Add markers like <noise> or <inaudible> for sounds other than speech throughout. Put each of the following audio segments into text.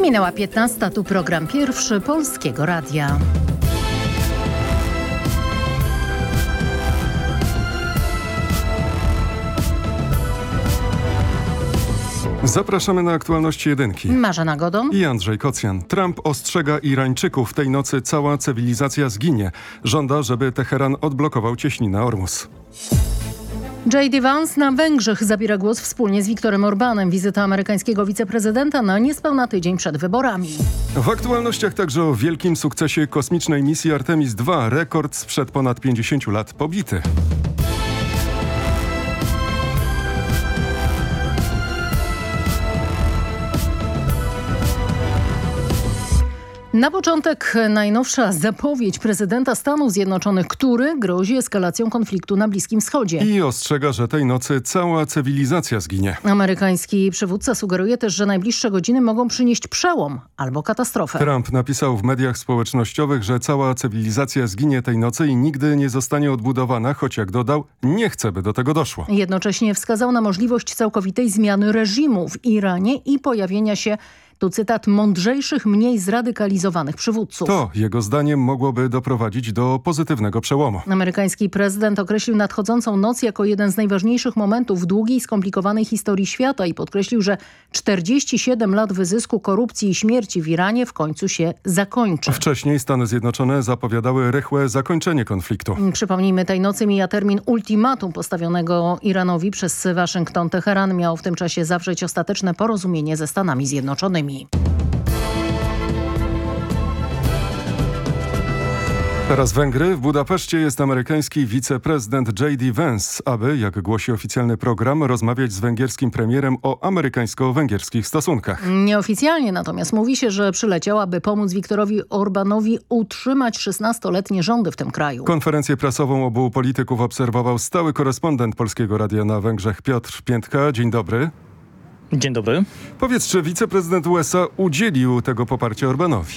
Minęła 15, tu program pierwszy Polskiego Radia. Zapraszamy na aktualności jedynki. Marzena Godon. I Andrzej Kocjan. Trump ostrzega Irańczyków. Tej nocy cała cywilizacja zginie. Żąda, żeby Teheran odblokował cieśninę Ormus. J.D. Vance na Węgrzech zabiera głos wspólnie z Viktorem Orbanem. Wizyta amerykańskiego wiceprezydenta na niespełna tydzień przed wyborami. W aktualnościach także o wielkim sukcesie kosmicznej misji Artemis II. Rekord sprzed ponad 50 lat pobity. Na początek najnowsza zapowiedź prezydenta Stanów Zjednoczonych, który grozi eskalacją konfliktu na Bliskim Wschodzie. I ostrzega, że tej nocy cała cywilizacja zginie. Amerykański przywódca sugeruje też, że najbliższe godziny mogą przynieść przełom albo katastrofę. Trump napisał w mediach społecznościowych, że cała cywilizacja zginie tej nocy i nigdy nie zostanie odbudowana, choć jak dodał, nie chce, by do tego doszło. Jednocześnie wskazał na możliwość całkowitej zmiany reżimu w Iranie i pojawienia się tu cytat mądrzejszych, mniej zradykalizowanych przywódców. To, jego zdaniem, mogłoby doprowadzić do pozytywnego przełomu. Amerykański prezydent określił nadchodzącą noc jako jeden z najważniejszych momentów w długiej, skomplikowanej historii świata i podkreślił, że 47 lat wyzysku, korupcji i śmierci w Iranie w końcu się zakończy. Wcześniej Stany Zjednoczone zapowiadały rychłe zakończenie konfliktu. Przypomnijmy, tej nocy mija termin ultimatum postawionego Iranowi przez Waszyngton. Teheran miał w tym czasie zawrzeć ostateczne porozumienie ze Stanami Zjednoczonymi. Teraz Węgry. W Budapeszcie jest amerykański wiceprezydent J.D. Vance, aby, jak głosi oficjalny program, rozmawiać z węgierskim premierem o amerykańsko-węgierskich stosunkach. Nieoficjalnie natomiast mówi się, że przyleciał, aby pomóc Wiktorowi Orbanowi utrzymać 16-letnie rządy w tym kraju. Konferencję prasową obu polityków obserwował stały korespondent Polskiego Radia na Węgrzech Piotr Piętka. Dzień dobry. Dzień dobry. Powiedz, czy wiceprezydent USA udzielił tego poparcia Orbanowi?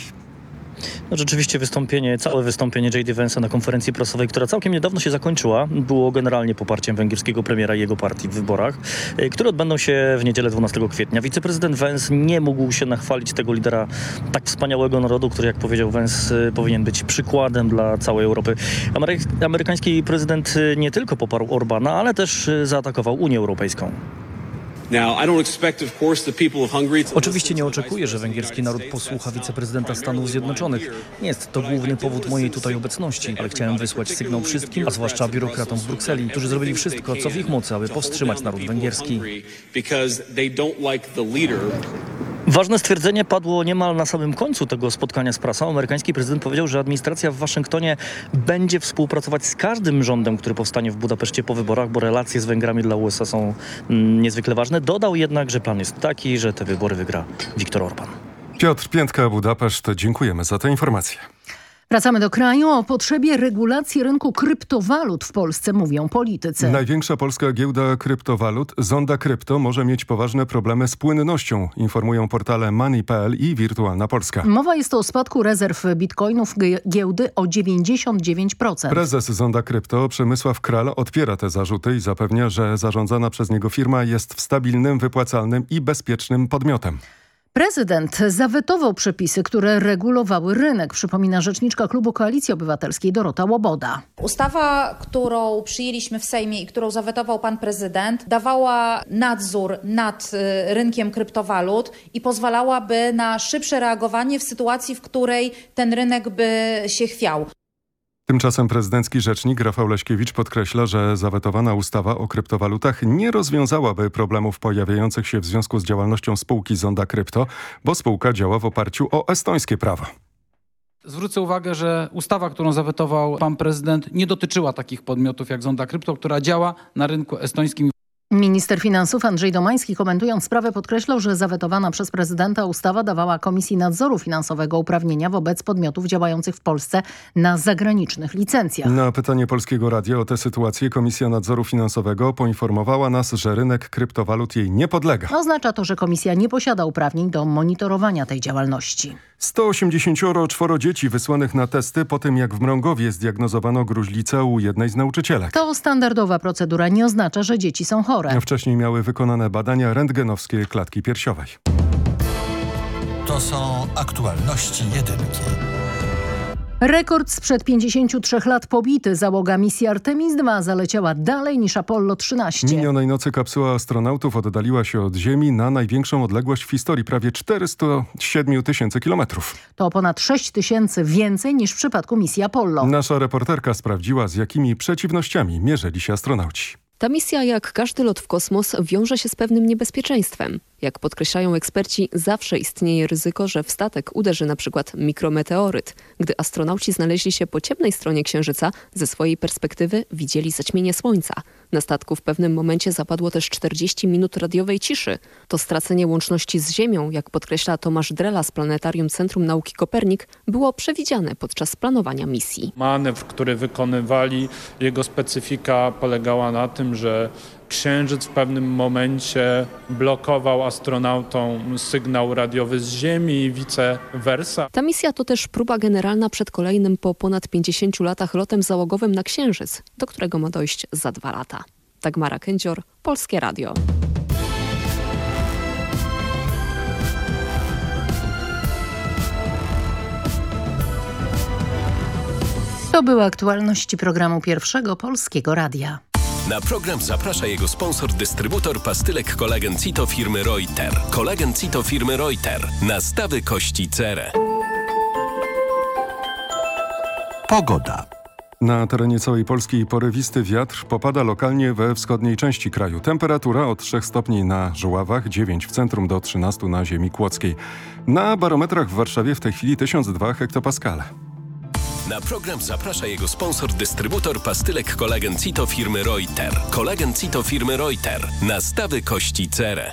No rzeczywiście wystąpienie, całe wystąpienie J.D. Vance'a na konferencji prasowej, która całkiem niedawno się zakończyła, było generalnie poparciem węgierskiego premiera i jego partii w wyborach, y, które odbędą się w niedzielę 12 kwietnia. Wiceprezydent Vance nie mógł się nachwalić tego lidera tak wspaniałego narodu, który jak powiedział Vance y, powinien być przykładem dla całej Europy. Amery amerykański prezydent y, nie tylko poparł Orbana, ale też zaatakował Unię Europejską. Oczywiście nie oczekuję, że węgierski naród posłucha wiceprezydenta Stanów Zjednoczonych. Nie jest to główny powód mojej tutaj obecności, ale chciałem wysłać sygnał wszystkim, a zwłaszcza biurokratom z Brukseli, którzy zrobili wszystko, co w ich mocy, aby powstrzymać naród węgierski. Ważne stwierdzenie padło niemal na samym końcu tego spotkania z prasą. Amerykański prezydent powiedział, że administracja w Waszyngtonie będzie współpracować z każdym rządem, który powstanie w Budapeszcie po wyborach, bo relacje z Węgrami dla USA są mm, niezwykle ważne. Dodał jednak, że plan jest taki, że te wybory wygra Viktor Orban. Piotr Piętka, Budapeszt. Dziękujemy za tę informację. Wracamy do kraju. O potrzebie regulacji rynku kryptowalut w Polsce mówią politycy. Największa polska giełda kryptowalut, Zonda Krypto, może mieć poważne problemy z płynnością, informują portale Money.pl i Wirtualna Polska. Mowa jest o spadku rezerw bitcoinów giełdy o 99%. Prezes Zonda Krypto Przemysław Kral odpiera te zarzuty i zapewnia, że zarządzana przez niego firma jest stabilnym, wypłacalnym i bezpiecznym podmiotem. Prezydent zawetował przepisy, które regulowały rynek, przypomina rzeczniczka klubu Koalicji Obywatelskiej Dorota Łoboda. Ustawa, którą przyjęliśmy w Sejmie i którą zawetował pan prezydent, dawała nadzór nad y, rynkiem kryptowalut i pozwalałaby na szybsze reagowanie w sytuacji, w której ten rynek by się chwiał. Tymczasem prezydencki rzecznik Rafał Leśkiewicz podkreśla, że zawetowana ustawa o kryptowalutach nie rozwiązałaby problemów pojawiających się w związku z działalnością spółki Zonda Krypto, bo spółka działa w oparciu o estońskie prawa. Zwrócę uwagę, że ustawa, którą zawetował pan prezydent nie dotyczyła takich podmiotów jak Zonda Krypto, która działa na rynku estońskim. Minister finansów Andrzej Domański komentując sprawę podkreślał, że zawetowana przez prezydenta ustawa dawała Komisji Nadzoru Finansowego uprawnienia wobec podmiotów działających w Polsce na zagranicznych licencjach. Na pytanie Polskiego Radia o tę sytuację Komisja Nadzoru Finansowego poinformowała nas, że rynek kryptowalut jej nie podlega. Oznacza to, że komisja nie posiada uprawnień do monitorowania tej działalności. 184 dzieci wysłanych na testy po tym, jak w Mrągowie zdiagnozowano gruźlicę u jednej z nauczycielek. To standardowa procedura nie oznacza, że dzieci są chore. Chore. Wcześniej miały wykonane badania rentgenowskie klatki piersiowej. To są aktualności jedynki. Rekord sprzed 53 lat pobity. Załoga misji Artemis II zaleciała dalej niż Apollo 13. Minionej nocy kapsuła astronautów oddaliła się od Ziemi na największą odległość w historii, prawie 407 tysięcy kilometrów. To ponad 6 tysięcy więcej niż w przypadku misji Apollo. Nasza reporterka sprawdziła, z jakimi przeciwnościami mierzyli się astronauci. Ta misja, jak każdy lot w kosmos, wiąże się z pewnym niebezpieczeństwem. Jak podkreślają eksperci, zawsze istnieje ryzyko, że w statek uderzy przykład mikrometeoryt. Gdy astronauci znaleźli się po ciemnej stronie Księżyca, ze swojej perspektywy widzieli zaćmienie Słońca. Na statku w pewnym momencie zapadło też 40 minut radiowej ciszy. To stracenie łączności z Ziemią, jak podkreśla Tomasz Drela z Planetarium Centrum Nauki Kopernik, było przewidziane podczas planowania misji. Manewr, który wykonywali, jego specyfika polegała na tym, że Księżyc w pewnym momencie blokował astronautom sygnał radiowy z Ziemi i vice versa. Ta misja to też próba generalna przed kolejnym po ponad 50 latach lotem załogowym na Księżyc, do którego ma dojść za dwa lata. Dagmara Kędzior, Polskie Radio. To były aktualności programu Pierwszego Polskiego Radia. Na program zaprasza jego sponsor, dystrybutor pastylek kolagen Cito firmy Reuter. Kolagen Cito firmy Reuter. Nastawy kości cerę. Pogoda. Na terenie całej Polski porywisty wiatr popada lokalnie we wschodniej części kraju. Temperatura od 3 stopni na Żuławach, 9 w centrum do 13 na ziemi kłodzkiej. Na barometrach w Warszawie w tej chwili 1002 hektopaskale. Na program zaprasza jego sponsor, dystrybutor pastylek kolagen Cito firmy Reuter. Kolagen Cito firmy Reuter. Nastawy kości cerę.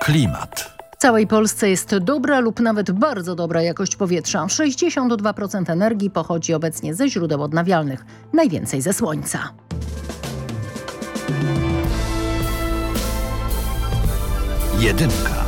Klimat. W całej Polsce jest dobra lub nawet bardzo dobra jakość powietrza. 62% energii pochodzi obecnie ze źródeł odnawialnych, najwięcej ze słońca. Jedynka.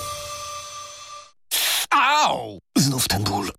Znów ten ból.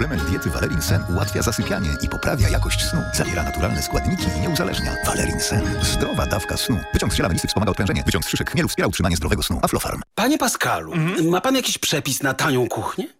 Suplement diety Valerin Sen ułatwia zasypianie i poprawia jakość snu. Zawiera naturalne składniki i nie uzależnia. Valerin Sen. Zdrowa dawka snu. Wyciąg z ziela melisy wspomaga odprężenie. Wyciąg z szyszek chmielu wspiera utrzymanie zdrowego snu. Aflofarm. Panie Pascalu, ma pan jakiś przepis na tanią kuchnię?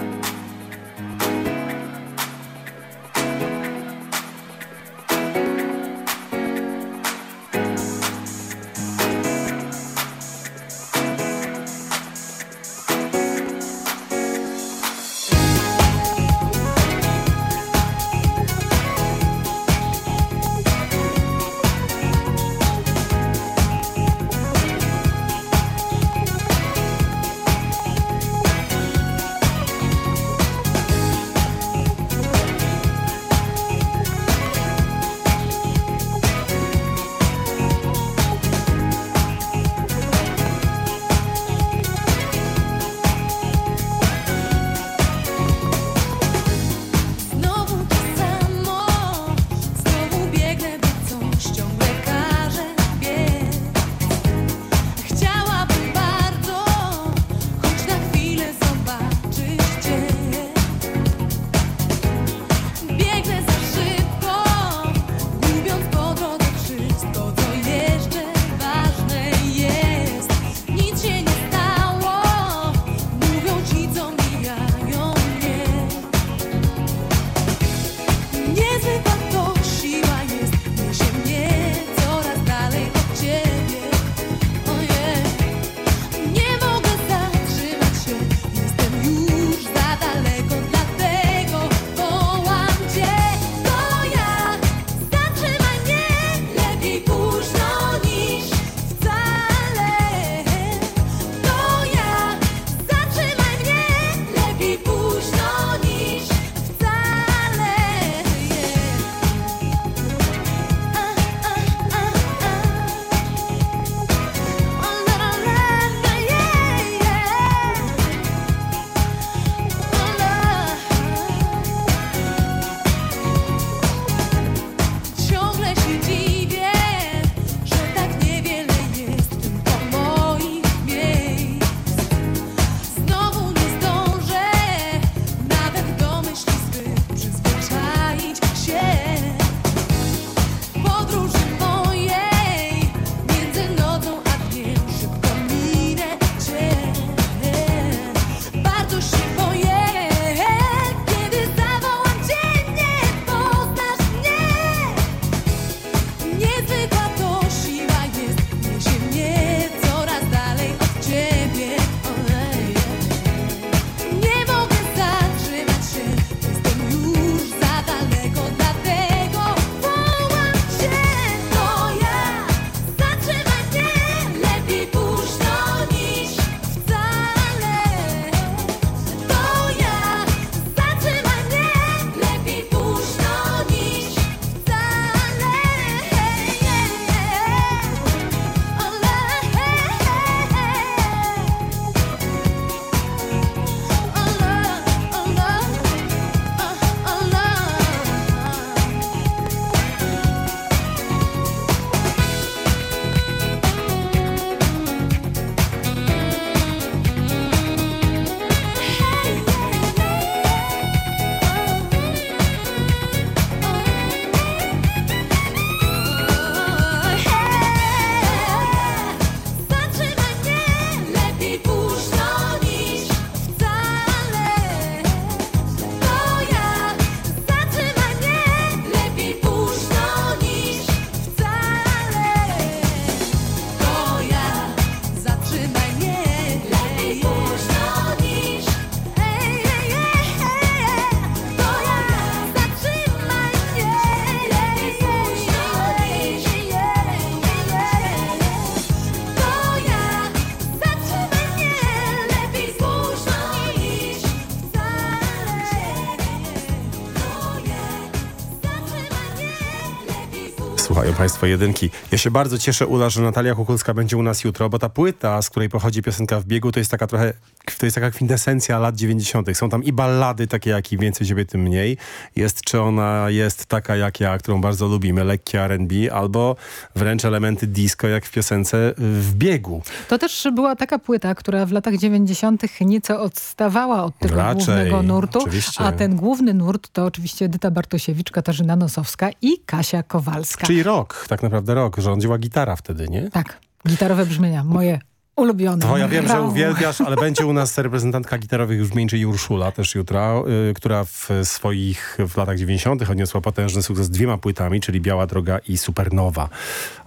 Państwo jedynki. Ja się bardzo cieszę, Ula, że Natalia Kukulska będzie u nas jutro, bo ta płyta, z której pochodzi piosenka w biegu, to jest taka trochę, to jest taka kwintesencja lat 90. Są tam i ballady takie jak i Więcej Ciebie, Tym Mniej. Jest, czy ona jest taka jak ja, którą bardzo lubimy, lekkie R&B, albo wręcz elementy disco, jak w piosence w biegu. To też była taka płyta, która w latach 90. nieco odstawała od tego Raczej, głównego nurtu, oczywiście. a ten główny nurt to oczywiście Edyta Bartosiewicz, Katarzyna Nosowska i Kasia Kowalska. Czyli rok, tak naprawdę rok. Rządziła gitara wtedy, nie? Tak, gitarowe brzmienia, moje ulubione. To ja wiem, że Rau. uwielbiasz, ale <laughs> będzie u nas reprezentantka gitarowych brzmień, czyli Urszula też jutro, y, która w swoich w latach 90. odniosła potężny sukces z dwiema płytami, czyli Biała Droga i Supernowa.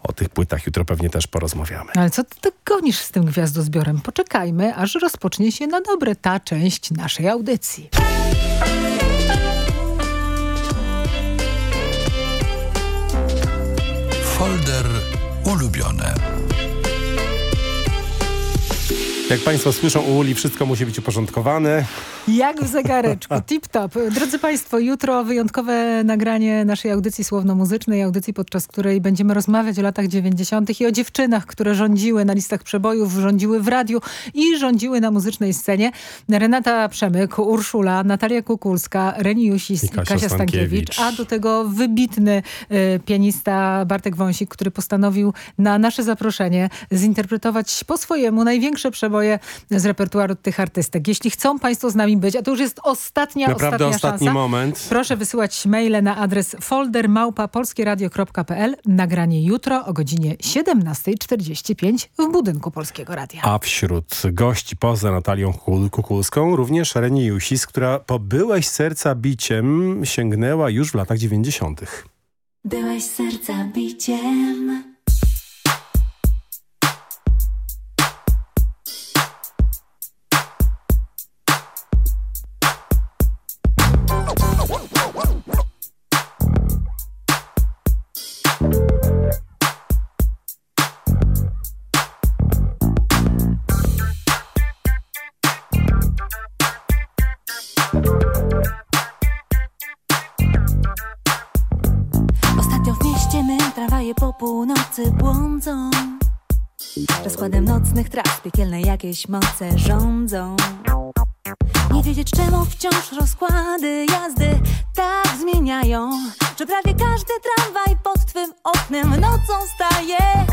O tych płytach jutro pewnie też porozmawiamy. Ale co ty tak gonisz z tym gwiazdozbiorem? Poczekajmy, aż rozpocznie się na dobre ta część naszej audycji. Folder ulubione. Jak Państwo słyszą, u Uli wszystko musi być uporządkowane. Jak w zegareczku, <laughs> tip-top. Drodzy Państwo, jutro wyjątkowe nagranie naszej audycji słowno-muzycznej, audycji podczas której będziemy rozmawiać o latach 90. i o dziewczynach, które rządziły na listach przebojów, rządziły w radiu i rządziły na muzycznej scenie. Renata Przemyk, Urszula, Natalia Kukulska, Reni Jusis I Kasia Kasia, Stankiewicz, Stankiewicz. a do tego wybitny y, pianista Bartek Wąsik, który postanowił na nasze zaproszenie zinterpretować po swojemu największe przeboje z repertuaru tych artystek. Jeśli chcą Państwo z nami być, a to już jest ostatnia, Naprawdę ostatnia ostatni szansa. moment. Proszę wysyłać maile na adres foldermałpa.polskieradio.pl. Nagranie jutro o godzinie 17.45 w budynku Polskiego Radia. A wśród gości poza Natalią Kukul- Kukulską również Reni Jusis, która po byłeś serca biciem sięgnęła już w latach 90. Byłeś serca biciem. Piekielne jakieś moce rządzą Nie wiedzieć czemu wciąż rozkłady jazdy tak zmieniają Że prawie każdy tramwaj pod twym oknem nocą staje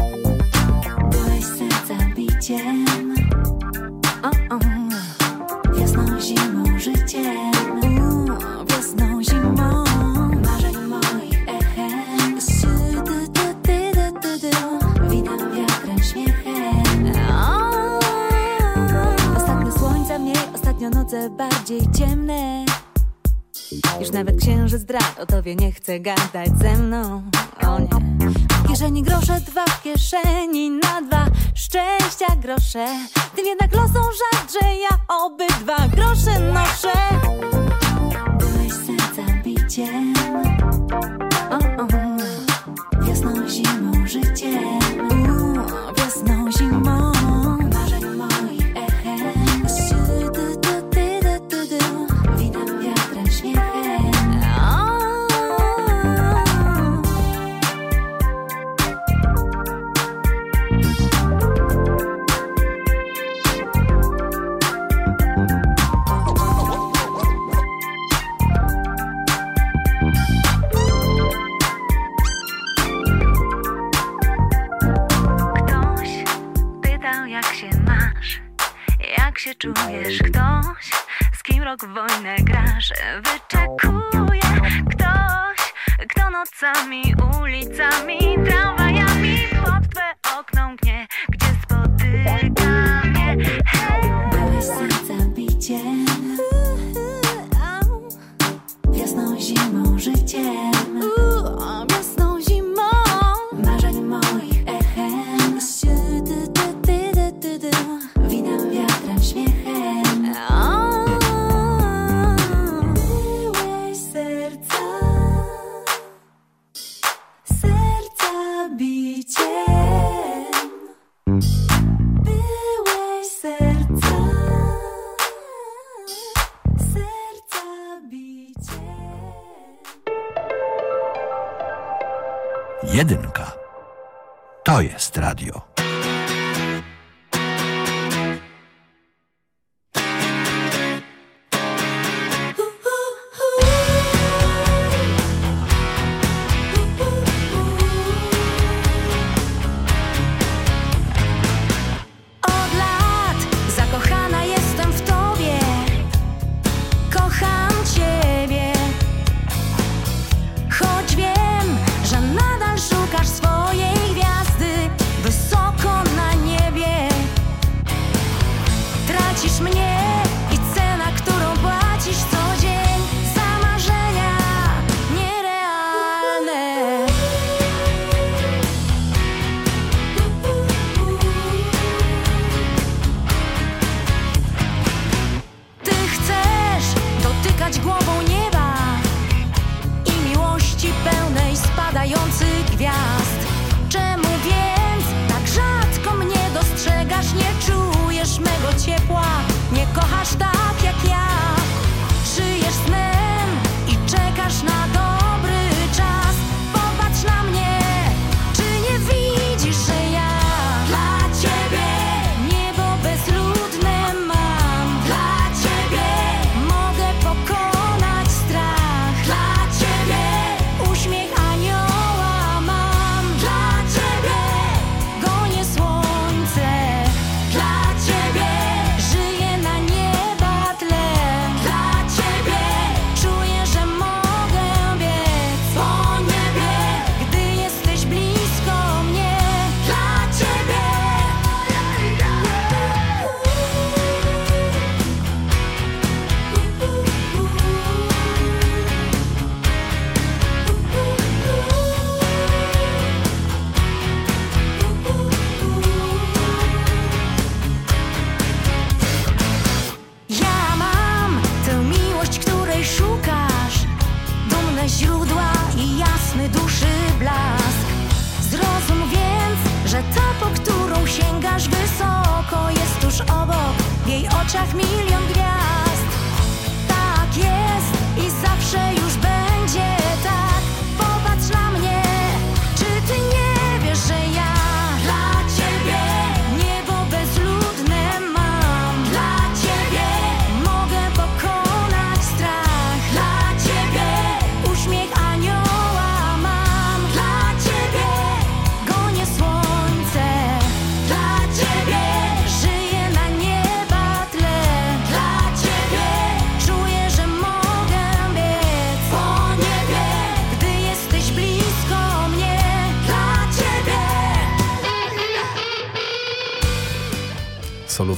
Byłeś serca biciem o, o. Wiosną, zimą, życiem bardziej ciemne. Już nawet księżyc drap o tobie nie chce gadać ze mną. O nie. W kieszeni grosze, dwa w kieszeni na dwa. Szczęścia grosze. Tym jednak losą żart, że ja obydwa grosze noszę oczach milion gwiazd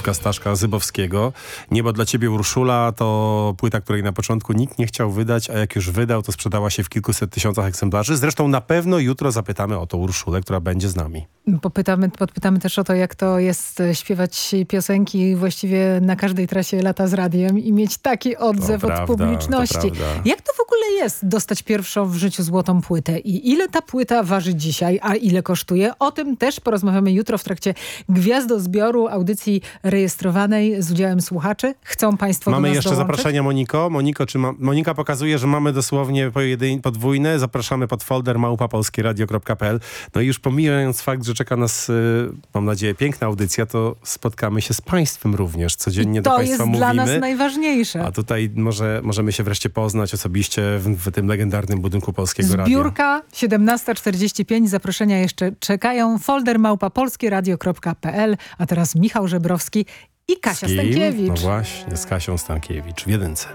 solówka Staszka Zybowskiego. Niebo dla ciebie Urszula to płyta, której na początku nikt nie chciał wydać, a jak już wydał, to sprzedała się w kilkuset tysiącach egzemplarzy. Zresztą na pewno jutro zapytamy o to Urszulę, która będzie z nami. Popytamy, podpytamy też o to, jak to jest e, śpiewać piosenki właściwie na każdej trasie lata z radiem i mieć taki odzew To od prawda, publiczności. to. Jak to w ogóle jest dostać pierwszą w życiu złotą płytę i ile ta płyta waży dzisiaj, a ile kosztuje? O tym też porozmawiamy jutro w trakcie Gwiazdozbioru, audycji rejestrowanej z udziałem słuchaczy. Chcą Państwo Mamy jeszcze dołączyć? zaproszenia Moniko. Moniko, czy ma... Monika pokazuje, że mamy dosłownie pojedyn... podwójne. Zapraszamy pod folder małpapolskieradio.pl. No i już pomijając fakt, że czeka nas, y, mam nadzieję, piękna audycja, to spotkamy się z Państwem również. Codziennie do To Państwa jest mówimy. dla nas najważniejsze. A tutaj może, możemy się wreszcie poznać osobiście w, w tym legendarnym budynku Polskiego Radia. Zbiórka 17.45. Zaproszenia jeszcze czekają. Folder małpa polskieradio.pl. A teraz Michał Żebrowski i Kasia? Stankiewicz. No właśnie, z Kasią Stankiewicz w jedynce.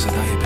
is I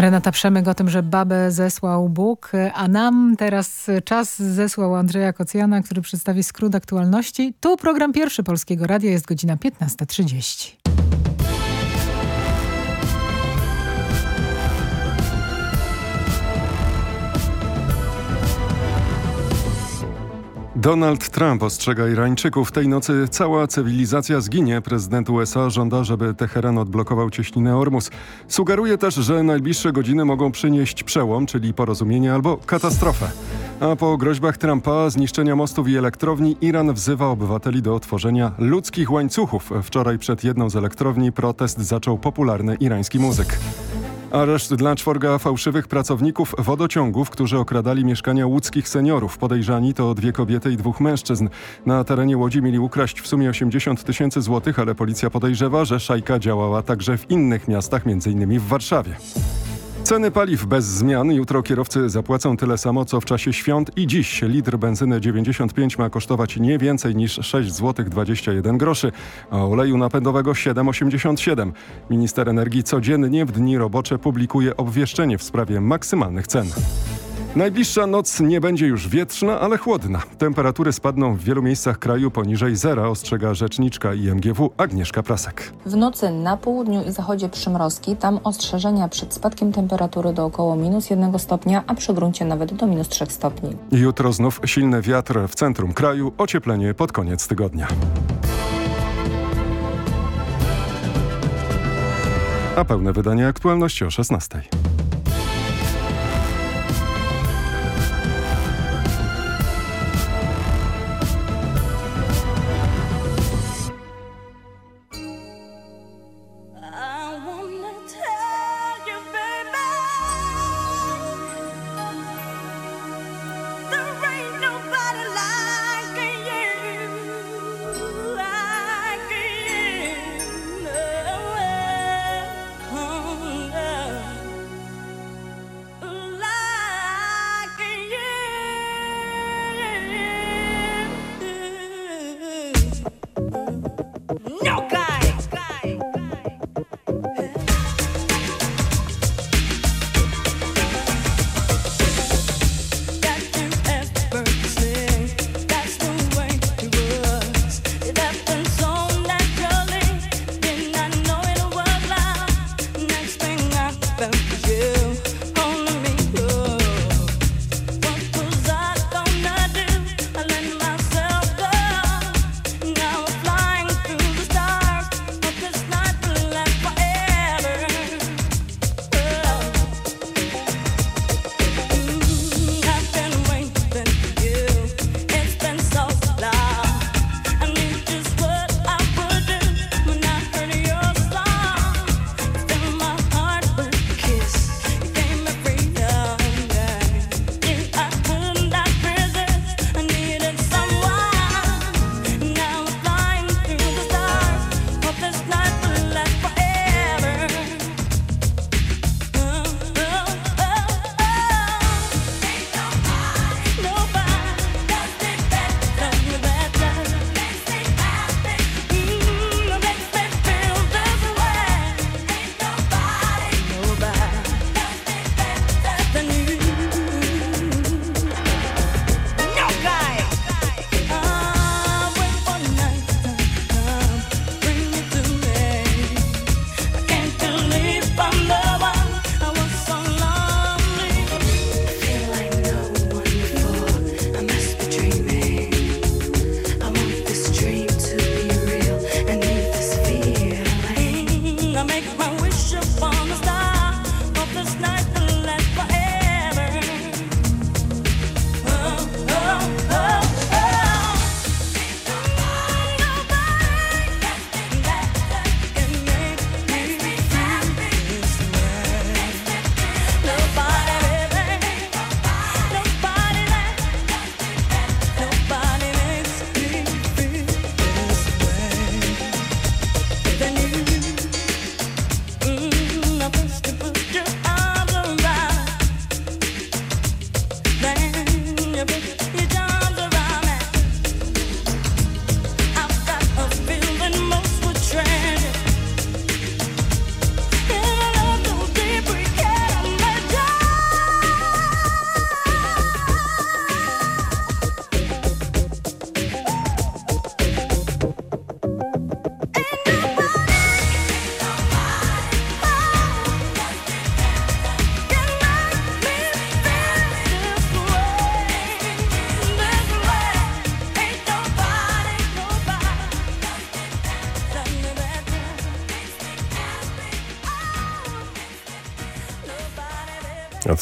Renata Przemyk o tym, że babę zesłał Bóg, a nam teraz czas zesłał Andrzeja Kocjana, który przedstawi skrót aktualności. Tu program pierwszy Polskiego Radia, jest godzina 15.30. Donald Trump ostrzega Irańczyków. Tej nocy cała cywilizacja zginie. Prezydent USA żąda, żeby Teheran odblokował cieśninę Ormus. Sugeruje też, że najbliższe godziny mogą przynieść przełom, czyli porozumienie albo katastrofę. A po groźbach Trumpa zniszczenia mostów i elektrowni Iran wzywa obywateli do otworzenia ludzkich łańcuchów. Wczoraj przed jedną z elektrowni protest zaczął popularny irański muzyk. Areszt dla czworga fałszywych pracowników wodociągów, którzy okradali mieszkania łódzkich seniorów. Podejrzani to dwie kobiety i dwóch mężczyzn. Na terenie Łodzi mieli ukraść w sumie 80 tysięcy złotych, ale policja podejrzewa, że szajka działała także w innych miastach, m.in. w Warszawie. Ceny paliw bez zmian. Jutro kierowcy zapłacą tyle samo, co w czasie świąt i dziś. Litr benzyny 95 ma kosztować nie więcej niż 6 zł 21 groszy, a oleju napędowego 7,87. Minister energii codziennie w dni robocze publikuje obwieszczenie w sprawie maksymalnych cen. Najbliższa noc nie będzie już wietrzna, ale chłodna. Temperatury spadną w wielu miejscach kraju poniżej zera, ostrzega rzeczniczka IMGW Agnieszka Prasek. W nocy na południu i zachodzie przymrozki, tam ostrzeżenia przed spadkiem temperatury do około minus 1 stopnia, a przy gruncie nawet do minus 3 stopni. Jutro znów silny wiatr w centrum kraju, ocieplenie pod koniec tygodnia. A pełne wydanie aktualności o 16.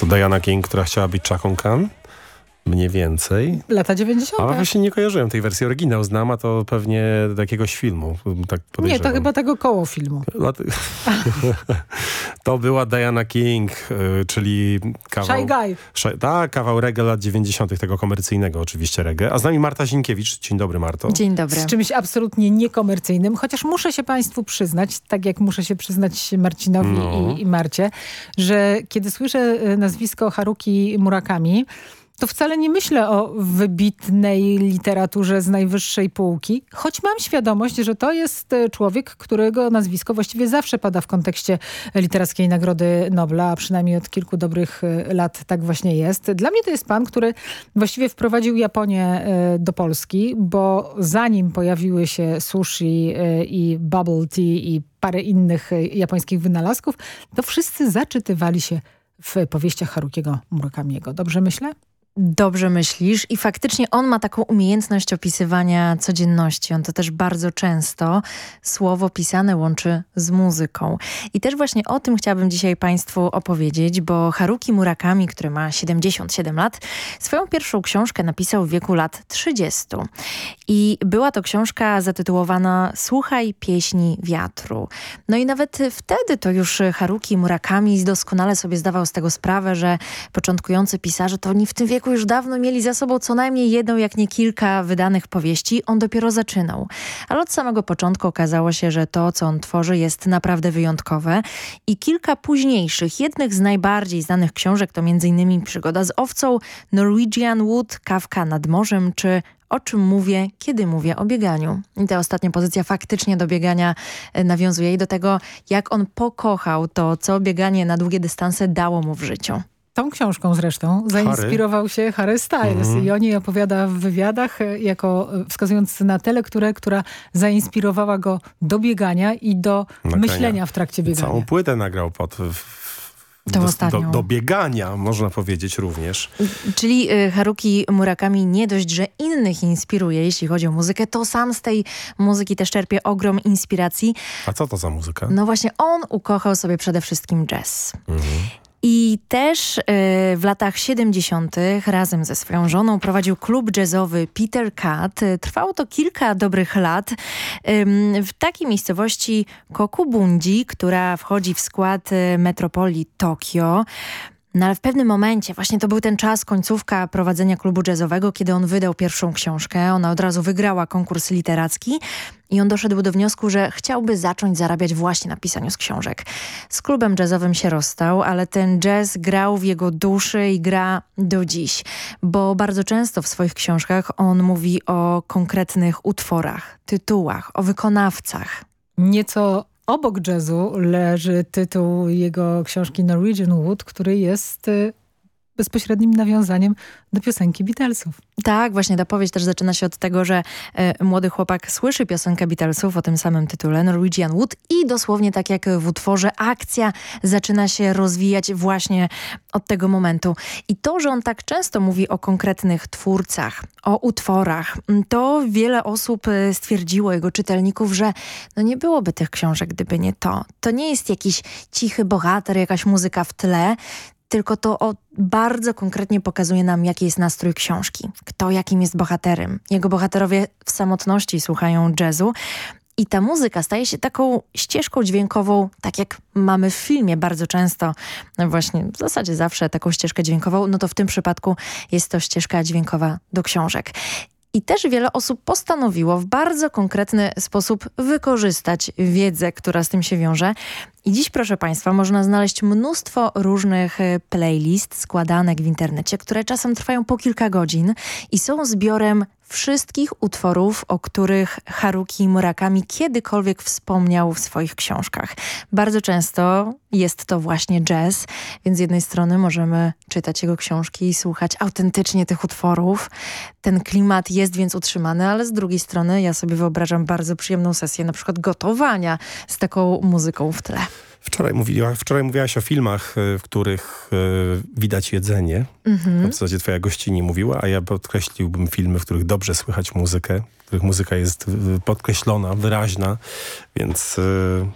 To Diana King, która chciała być Chaką Khan? mniej więcej. Lata 90. Ale właśnie nie kojarzyłem tej wersji. Oryginał znam, a to pewnie do jakiegoś filmu. Tak Nie, to chyba tego koło filmu. Lat- <laughs> to była Diana King, y, czyli kawał... Shy Guy. Shy- Tak, kawał reggae lat 90. tego komercyjnego oczywiście reggae. A z nami Marta Zinkiewicz. Dzień dobry Marto. Dzień dobry. Z czymś absolutnie niekomercyjnym, chociaż muszę się Państwu przyznać, tak jak muszę się przyznać Marcinowi No. i, i Marcie, że kiedy słyszę e, nazwisko Haruki Murakami, to wcale nie myślę o wybitnej literaturze z najwyższej półki, choć mam świadomość, że to jest e, człowiek, którego nazwisko właściwie zawsze pada w kontekście literackiej Nagrody Nobla, a przynajmniej od kilku dobrych e, lat tak właśnie jest. Dla mnie to jest pan, który właściwie wprowadził Japonię e, do Polski, bo zanim pojawiły się sushi i bubble tea i parę innych japońskich wynalazków, to wszyscy zaczytywali się w powieściach Harukiego Murakamiego. Dobrze myślę? Dobrze myślisz i faktycznie on ma taką umiejętność opisywania codzienności. On to też bardzo często słowo pisane łączy z muzyką. I też właśnie o tym chciałabym dzisiaj Państwu opowiedzieć, bo Haruki Murakami, który ma 77 lat, swoją pierwszą książkę napisał w wieku lat 30. I była to książka zatytułowana Słuchaj pieśni wiatru. No i nawet wtedy to już Haruki Murakami doskonale sobie zdawał z tego sprawę, że początkujący pisarze to oni w tym wieku już dawno mieli za sobą co najmniej jedną, jak nie kilka wydanych powieści. On dopiero zaczynał. Ale od samego początku okazało się, że to, co on tworzy jest naprawdę wyjątkowe. I kilka późniejszych, jednych z najbardziej znanych książek to m.in. Przygoda z owcą, Norwegian Wood, Kawka nad morzem czy o czym mówię, kiedy mówię o bieganiu. I ta ostatnia pozycja faktycznie do biegania e, nawiązuje i do tego, jak on pokochał to, co bieganie na długie dystanse dało mu w życiu. Tą książką zresztą zainspirował się Harry Styles Mhm. i o niej opowiada w wywiadach, e, jako e, wskazując na tę lekturę, która zainspirowała go do biegania i do Nagrania. myślenia w trakcie biegania. Całą płytę nagrał pod... Tą do, ostatnią. do, do biegania, można powiedzieć również. Czyli y, Haruki Murakami nie dość, że innych inspiruje, jeśli chodzi o muzykę, to sam z tej muzyki też czerpie ogrom inspiracji. A co to za muzyka? No właśnie on ukochał sobie przede wszystkim jazz. Mhm. I też y, w latach 70. razem ze swoją żoną prowadził klub jazzowy Peter Cat. Trwało to kilka dobrych lat w takiej miejscowości Kokubundi, która wchodzi w skład y, metropolii Tokio. No ale w pewnym momencie, właśnie to był ten czas, końcówka prowadzenia klubu jazzowego, kiedy on wydał pierwszą książkę. Ona od razu wygrała konkurs literacki i on doszedł do wniosku, że chciałby zacząć zarabiać właśnie na pisaniu z książek. Z klubem jazzowym się rozstał, ale ten jazz grał w jego duszy i gra do dziś, bo bardzo często w swoich książkach on mówi o konkretnych utworach, tytułach, o wykonawcach. Nieco obok jazzu leży tytuł jego książki Norwegian Wood, który jest y, bezpośrednim nawiązaniem do piosenki Beatlesów. Tak, właśnie ta powieść też zaczyna się od tego, że e, młody chłopak słyszy piosenkę Beatlesów o tym samym tytule, Norwegian Wood i dosłownie tak jak w utworze akcja zaczyna się rozwijać właśnie od tego momentu. I to, że on tak często mówi o konkretnych twórcach, o utworach, to wiele osób e, stwierdziło, jego czytelników, że no nie byłoby tych książek, gdyby nie to. To nie jest jakiś cichy bohater, jakaś muzyka w tle, tylko to o, bardzo konkretnie pokazuje nam, jaki jest nastrój książki. Kto jakim jest bohaterem. Jego bohaterowie w samotności słuchają jazzu i ta muzyka staje się taką ścieżką dźwiękową, tak jak mamy w filmie bardzo często, no właśnie w zasadzie zawsze taką ścieżkę dźwiękową, no to w tym przypadku jest to ścieżka dźwiękowa do książek. I też wiele osób postanowiło w bardzo konkretny sposób wykorzystać wiedzę, która z tym się wiąże. I dziś, proszę Państwa, można znaleźć mnóstwo różnych e, playlist, składanek w internecie, które czasem trwają po kilka godzin i są zbiorem wszystkich utworów, o których Haruki Murakami kiedykolwiek wspomniał w swoich książkach. Bardzo często jest to właśnie jazz, więc z jednej strony możemy czytać jego książki i słuchać autentycznie tych utworów. Ten klimat jest więc utrzymany, ale z drugiej strony ja sobie wyobrażam bardzo przyjemną sesję na przykład gotowania z taką muzyką w tle. Wczoraj, mówiła, wczoraj mówiłaś o filmach, e, w których e, widać jedzenie. Mhm. W zasadzie twoja gościni mówiła, a ja podkreśliłbym filmy, w których dobrze słychać muzykę, w których muzyka jest podkreślona, wyraźna, więc e,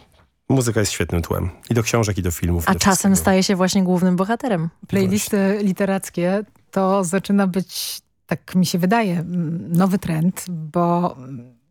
muzyka jest świetnym tłem. I do książek, i do filmów. A do czasem wszystkiego. staje się właśnie głównym bohaterem. Playlisty literackie to zaczyna być, tak mi się wydaje, nowy trend, bo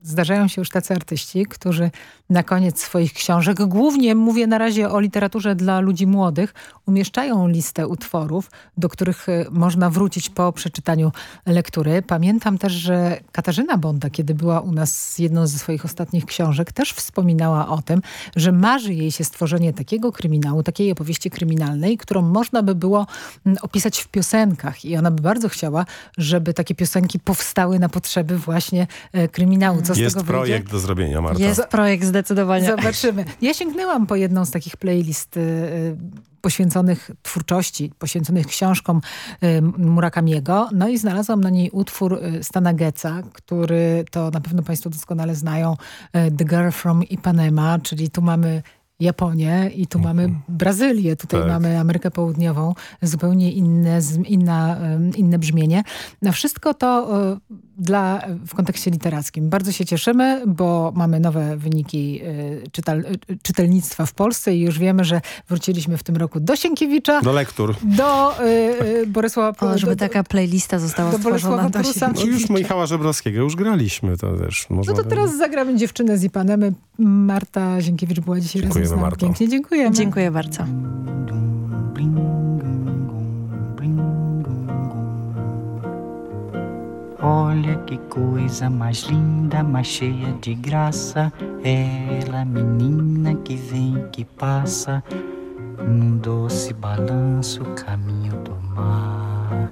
zdarzają się już tacy artyści, którzy na koniec swoich książek, głównie mówię na razie o literaturze dla ludzi młodych, umieszczają listę utworów, do których y, można wrócić po przeczytaniu lektury. Pamiętam też, że Katarzyna Bonda, kiedy była u nas jedną ze swoich ostatnich książek, też wspominała o tym, że marzy jej się stworzenie takiego kryminału, takiej opowieści kryminalnej, którą można by było mm, opisać w piosenkach i ona by bardzo chciała, żeby takie piosenki powstały na potrzeby właśnie e, kryminału. Co z Jest tego projekt wyjdzie? do zrobienia, Marta. Jest projekt zdecydowanie. Zobaczymy. Ja sięgnęłam po jedną z takich playlist y, y, poświęconych twórczości, poświęconych książkom y, Murakamiego. No i znalazłam na niej utwór y, Stana Getza, który to na pewno Państwo doskonale znają. y, The Girl from Ipanema, czyli tu mamy Japonię i tu mamy Brazylię, tutaj Tak. mamy Amerykę Południową, zupełnie inne, inna, inne brzmienie. No wszystko to y, dla, w kontekście literackim. Bardzo się cieszymy, bo mamy nowe wyniki y, czytal, y, czytelnictwa w Polsce i już wiemy, że wróciliśmy w tym roku do Sienkiewicza, Do lektur. do y, y, Borysława O, żeby do- taka playlista została do stworzona. Bolesława do Prusa. No już Michała Żebrowskiego już graliśmy, to też można... No to teraz zagramy dziewczynę z Ipanemy. Marta Zienkiewicz była dzisiaj Dziękujemy, nami. Marto. Pięknie dziękujemy. Dziękuję bardzo. Olha que coisa mais linda, mais cheia de graça. Ela, menina que vem, que passa, num doce balanço, caminho do mar.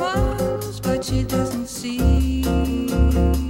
Smiles, but she doesn't see.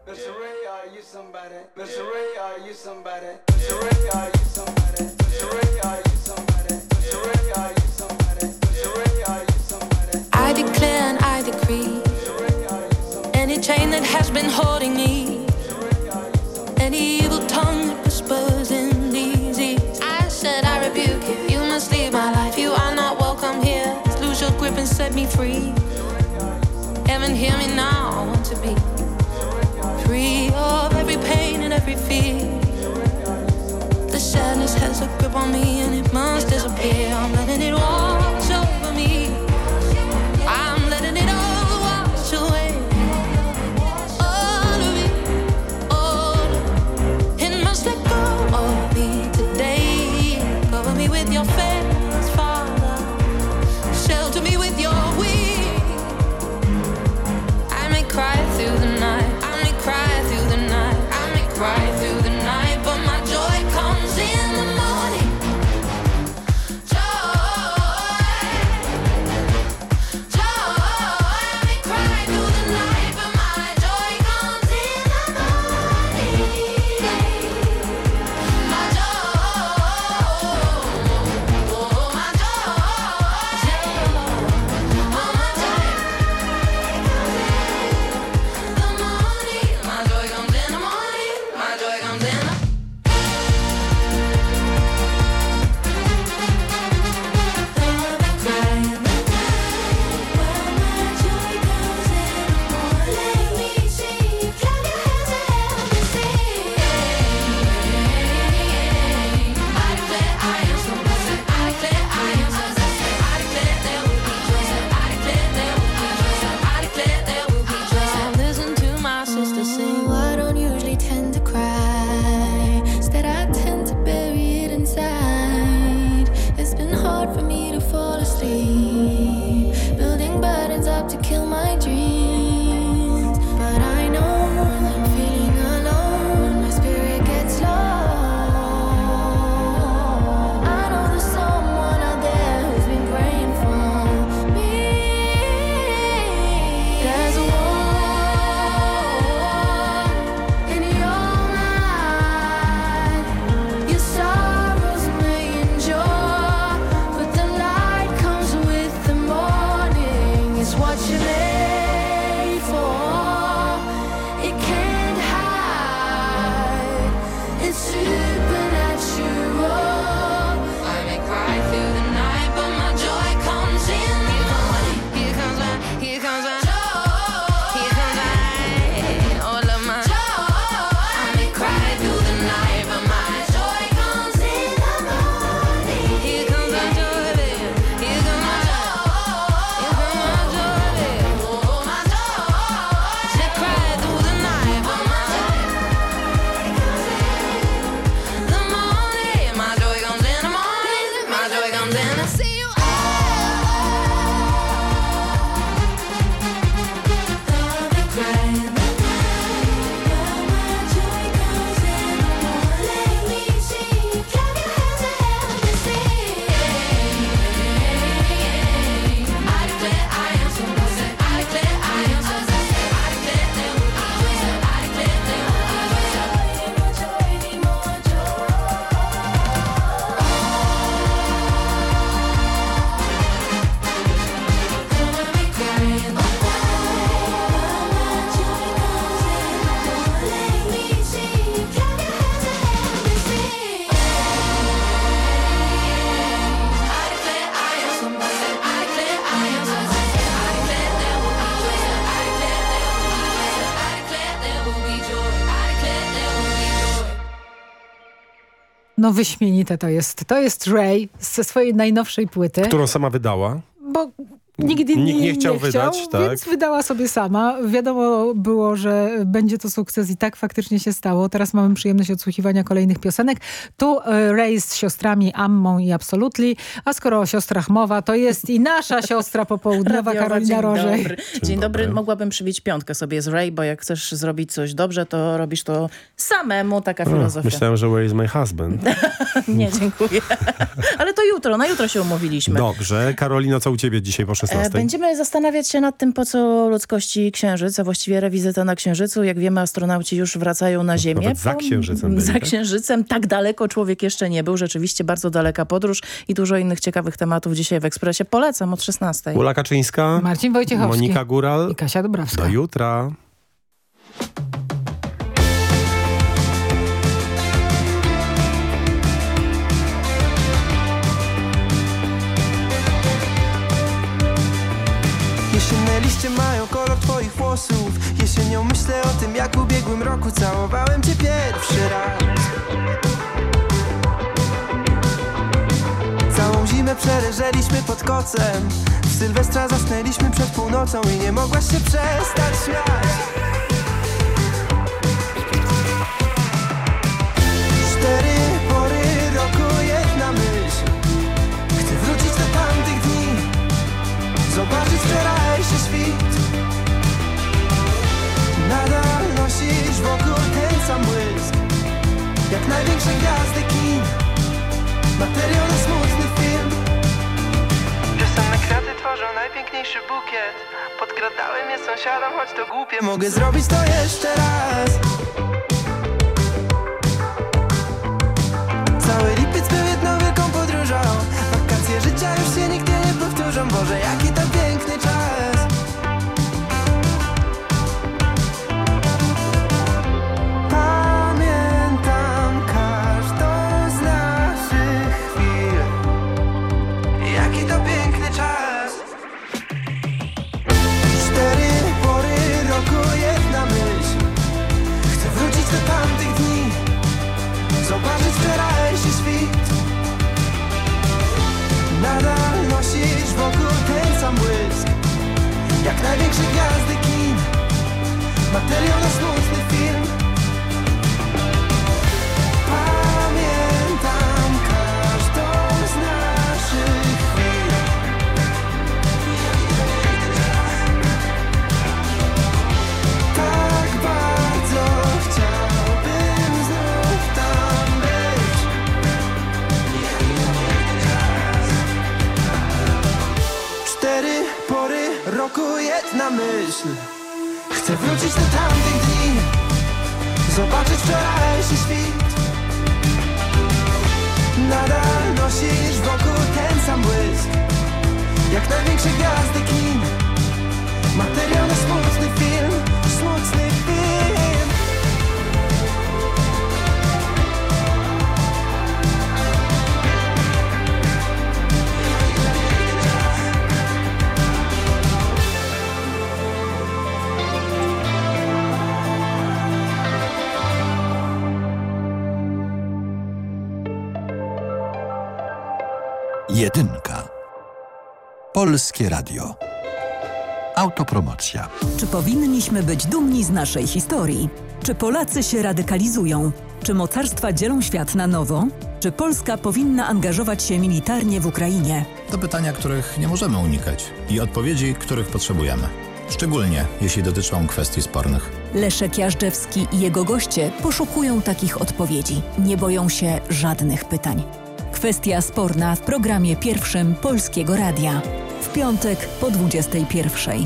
With your wings. No wyśmienite to jest. To jest Ray ze swojej najnowszej płyty. Którą sama wydała. Nigdy Nikt nie nie, chciał wydać, tak. Więc wydała sobie sama. Wiadomo było, że będzie to sukces i tak faktycznie się stało. Teraz mamy przyjemność odsłuchiwania kolejnych piosenek. Tu e, Ray z siostrami Ammą i Absolutely, a skoro o siostrach mowa, to jest i nasza siostra popołudniowa Karolina dzień Rożej. Dobry. Dzień dobry. Mogłabym przybić piątkę sobie z Ray, bo jak chcesz zrobić coś dobrze, to robisz to samemu. Taka A, filozofia. myślałem, że where is my husband? <laughs> Nie, dziękuję. <laughs> Ale to jutro, na jutro się umówiliśmy. Dobrze. Karolino, co u ciebie dzisiaj po 16? E, Będziemy zastanawiać się nad tym, po co ludzkości Księżyc, a właściwie rewizyta na Księżycu. Jak wiemy, astronauci już wracają na Ziemię. Nawet za Księżycem byli, Za tak? Księżycem tak daleko człowiek jeszcze nie był. Rzeczywiście bardzo daleka podróż i dużo innych ciekawych tematów dzisiaj w Ekspresie. Polecam od 16. Ula Kaczyńska, Marcin Wojciechowski Monika Góral. i Kasia Dobrowska. Do jutra. Liście mają kolor twoich włosów. Jesienią myślę o tym jak w ubiegłym roku Całowałem cię pierwszy raz. Całą zimę przeleżeliśmy pod kocem. W Sylwestra zasnęliśmy przed północą I nie mogłaś się przestać śmiać. Cztery pory roku, jedna myśl. Chcę wrócić do tamtych dni. Zobaczyć największe gwiazdy kin. Materiał na smutny film. Wiosenne kwiaty tworzą najpiękniejszy bukiet. Podkradałem je sąsiadom, choć to głupie. Mogę zrobić to jeszcze raz. Cały lipiec był jedną wielką podróżą. Wakacje życia już się nigdy nie powtórzą. Boże, jaki to piękny Polskie Radio. Autopromocja. Czy powinniśmy być dumni z naszej historii? Czy Polacy się radykalizują? Czy mocarstwa dzielą świat na nowo? Czy Polska powinna angażować się militarnie w Ukrainie? To pytania, których nie możemy unikać i odpowiedzi, których potrzebujemy. Szczególnie jeśli dotyczą kwestii spornych. Leszek Jażdżewski i jego goście poszukują takich odpowiedzi. Nie boją się żadnych pytań. Kwestia sporna w programie pierwszym Polskiego Radia. Piątek po 21.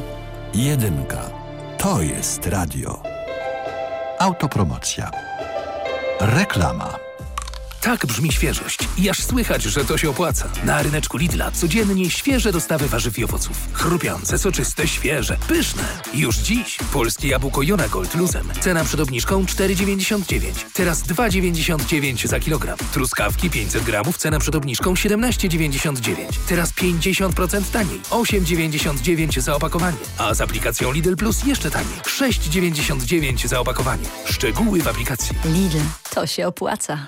Jedynka. To jest radio. Autopromocja. Reklama. Tak brzmi świeżość. I aż słychać, że to się opłaca. Na ryneczku Lidla codziennie świeże dostawy warzyw i owoców. Chrupiące, soczyste, świeże, pyszne. Już dziś polskie jabłko Jona Gold luzem. Cena przed obniżką 4,99. Teraz 2,99 za kilogram. Truskawki 500 gramów, cena przed obniżką 17,99. Teraz 50% taniej. 8,99 za opakowanie. A z aplikacją Lidl Plus jeszcze taniej. 6,99 za opakowanie. Szczegóły w aplikacji. Lidl, to się opłaca.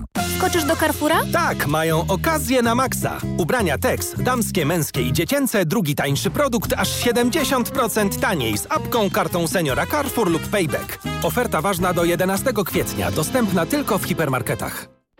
Skoczysz do Carrefoura? Tak, mają okazję na maksa. Ubrania Tex, damskie, męskie i dziecięce, drugi tańszy produkt aż 70% taniej z apką, kartą seniora Carrefour lub Payback. Oferta ważna do 11 kwietnia, dostępna tylko w hipermarketach.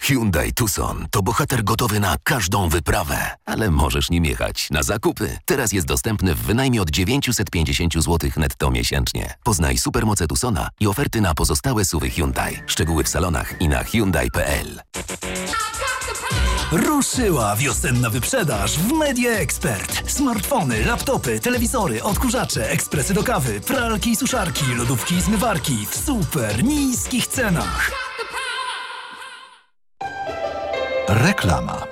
Hyundai Tucson to bohater gotowy na każdą wyprawę, ale możesz nim jechać na zakupy. Teraz jest dostępny w wynajmie od 950 zł netto miesięcznie. Poznaj supermoce Tucsona i oferty na pozostałe suwy Hyundai. Szczegóły w salonach i na Hyundai.pl. Ruszyła wiosenna wyprzedaż w Media Expert. Smartfony, laptopy, telewizory, odkurzacze, ekspresy do kawy, pralki i suszarki, lodówki i zmywarki w super niskich cenach. Reklama.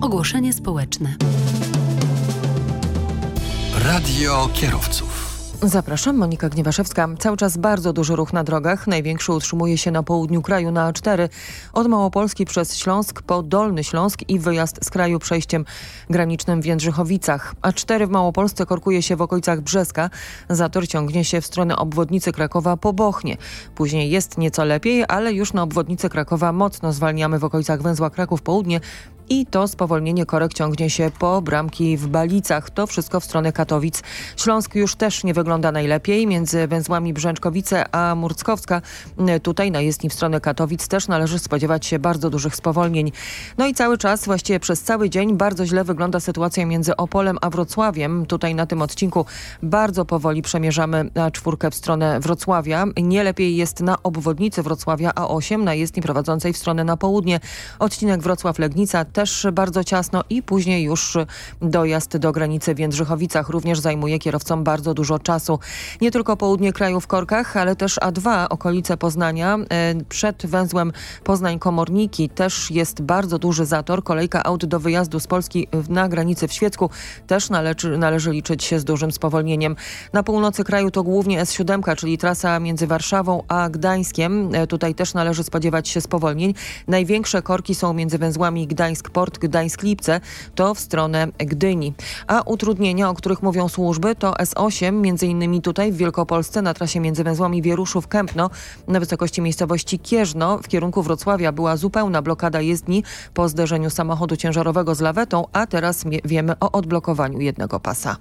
Ogłoszenie społeczne. Radio kierowców. Zapraszam, Monika Gniewaszewska. Cały czas bardzo duży ruch na drogach. Największy utrzymuje się na południu kraju na A4. Od Małopolski przez Śląsk po Dolny Śląsk i wyjazd z kraju przejściem granicznym w Jędrzychowicach. A4 w Małopolsce korkuje się w okolicach Brzeska. Zator ciągnie się w stronę obwodnicy Krakowa po Bochnie. Później jest nieco lepiej, ale już na obwodnicy Krakowa mocno zwalniamy w okolicach węzła Kraków Południe i to spowolnienie korek ciągnie się po bramki w Balicach. To wszystko w stronę Katowic. Śląsk już też nie wygląda najlepiej. Między węzłami Brzęczkowice a Murckowska, tutaj na jezdni w stronę Katowic też należy spodziewać się bardzo dużych spowolnień. No i cały czas, właściwie przez cały dzień bardzo źle wygląda sytuacja między Opolem a Wrocławiem. Tutaj na tym odcinku bardzo powoli przemierzamy czwórkę w stronę Wrocławia. Nie lepiej jest na obwodnicy Wrocławia A8, na jezdni prowadzącej w stronę na południe. Odcinek Wrocław-Legnica też bardzo ciasno i później już dojazd do granicy w Jędrzychowicach również zajmuje kierowcom bardzo dużo czasu. Nie tylko południe kraju w korkach, ale też A2, okolice Poznania. Przed węzłem Poznań-Komorniki też jest bardzo duży zator. Kolejka aut do wyjazdu z Polski na granicy w Świecku też należy, należy liczyć się z dużym spowolnieniem. Na północy kraju to głównie S7, czyli trasa między Warszawą a Gdańskiem. Tutaj też należy spodziewać się spowolnień. Największe korki są między węzłami Gdańsk-Port, Gdańsk-Lipce, to w stronę Gdyni. A utrudnienia, o których mówią służby, to S8, między innymi tutaj w Wielkopolsce na trasie między węzłami Wieruszów-Kępno na wysokości miejscowości Kieżno w kierunku Wrocławia była zupełna blokada jezdni po zderzeniu samochodu ciężarowego z lawetą, a teraz wiemy o odblokowaniu jednego pasa.